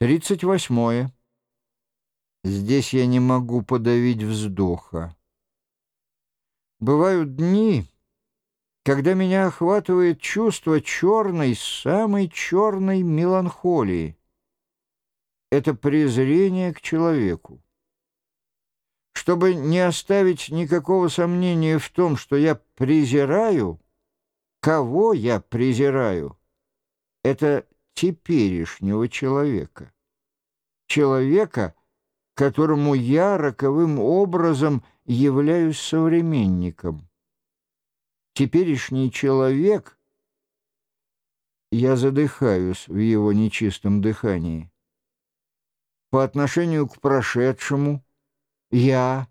Тридцать восьмое. Здесь я не могу подавить вздоха. Бывают дни, когда меня охватывает чувство черной, самой черной меланхолии. Это презрение к человеку. Чтобы не оставить никакого сомнения в том, что я презираю, кого я презираю, это теперешнего человека. Человека, которому я роковым образом являюсь современником. Теперешний человек, я задыхаюсь в его нечистом дыхании. По отношению к прошедшему, я,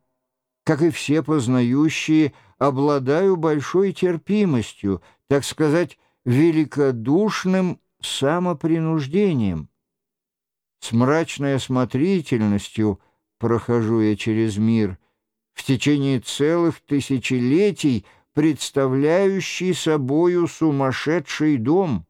как и все познающие, обладаю большой терпимостью, так сказать, великодушным самопринуждением. С мрачной осмотрительностью прохожу я через мир, в течение целых тысячелетий представляющий собою сумасшедший дом.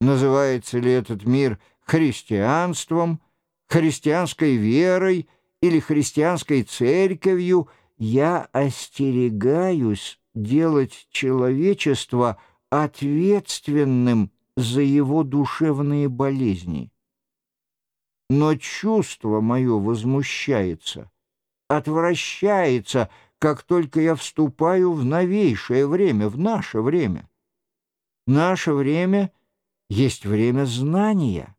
Называется ли этот мир христианством, христианской верой или христианской церковью, я остерегаюсь делать человечество ответственным за его душевные болезни. Но чувство мое возмущается, отвращается, как только я вступаю в новейшее время, в наше время. Наше время есть время знания.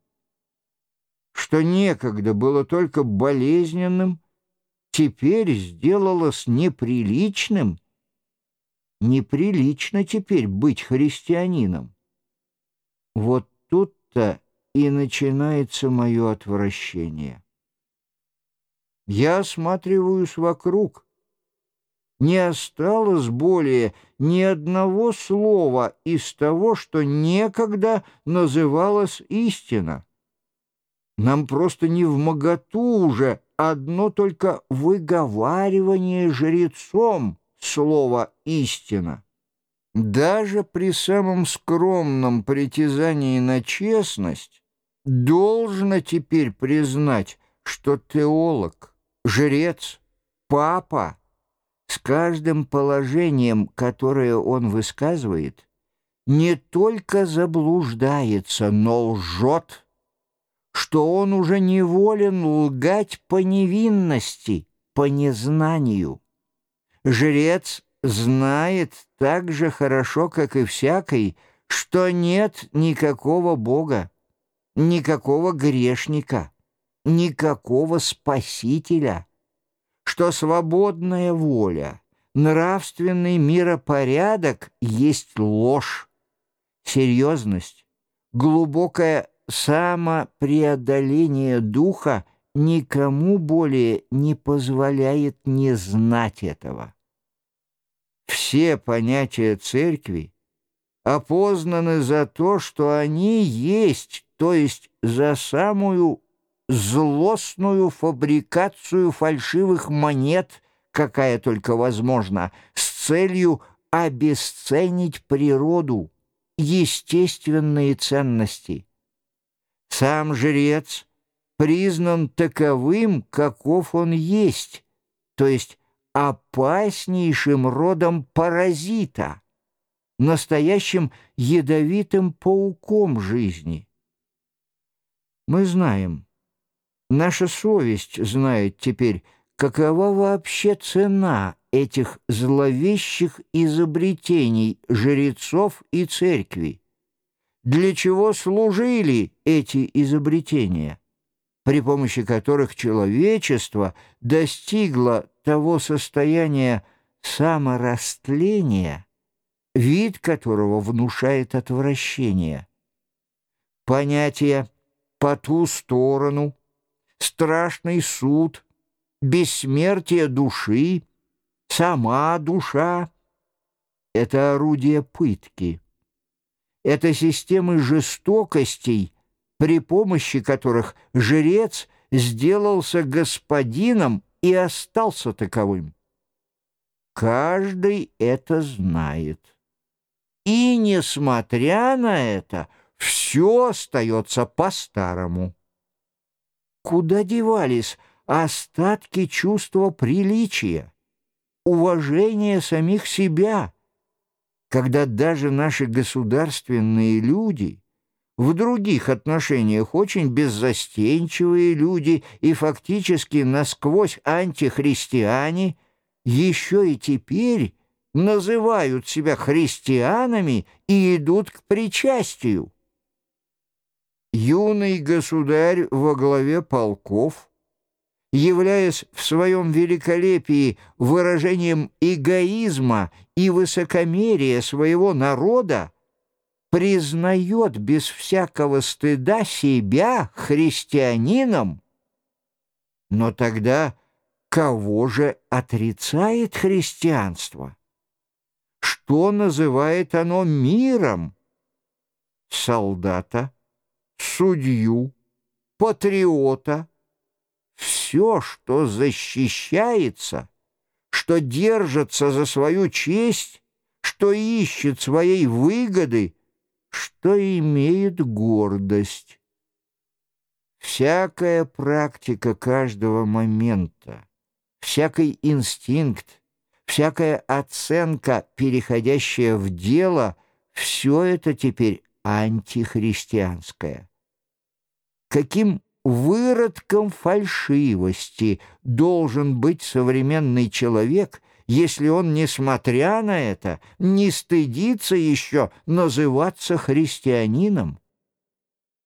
Что некогда было только болезненным, теперь сделалось неприличным. Неприлично теперь быть христианином. Вот тут-то и начинается мое отвращение. Я осматриваюсь вокруг. Не осталось более ни одного слова из того, что некогда называлось истина. Нам просто не в моготу уже одно только выговаривание жрецом слова «истина». Даже при самом скромном притязании на честность должно теперь признать, что теолог, жрец, папа с каждым положением, которое он высказывает, не только заблуждается, но лжет, что он уже не волен лгать по невинности, по незнанию. Жрец знает так же хорошо, как и всякий, что нет никакого Бога, никакого грешника, никакого Спасителя, что свободная воля, нравственный миропорядок есть ложь, серьезность, глубокое самопреодоление духа никому более не позволяет не знать этого все понятия церкви опознаны за то, что они есть, то есть за самую злостную фабрикацию фальшивых монет, какая только возможна, с целью обесценить природу, естественные ценности. Сам жрец признан таковым, каков он есть, то есть опаснейшим родом паразита, настоящим ядовитым пауком жизни. Мы знаем, наша совесть знает теперь, какова вообще цена этих зловещих изобретений жрецов и церкви. Для чего служили эти изобретения? при помощи которых человечество достигло того состояния саморастления, вид которого внушает отвращение. Понятия «по ту сторону», «страшный суд», «бессмертие души», «сама душа» — это орудие пытки. Это системы жестокостей — при помощи которых жрец сделался господином и остался таковым. Каждый это знает. И, несмотря на это, все остается по-старому. Куда девались остатки чувства приличия, уважения самих себя, когда даже наши государственные люди, в других отношениях очень беззастенчивые люди и фактически насквозь антихристиане, еще и теперь называют себя христианами и идут к причастию. Юный государь во главе полков, являясь в своем великолепии выражением эгоизма и высокомерия своего народа, признает без всякого стыда себя христианином, но тогда кого же отрицает христианство? Что называет оно миром? Солдата, судью, патриота, все, что защищается, что держится за свою честь, что ищет своей выгоды, что имеет гордость. Всякая практика каждого момента, всякий инстинкт, всякая оценка, переходящая в дело, все это теперь антихристианское. Каким выродком фальшивости должен быть современный человек, если он, несмотря на это, не стыдится еще называться христианином?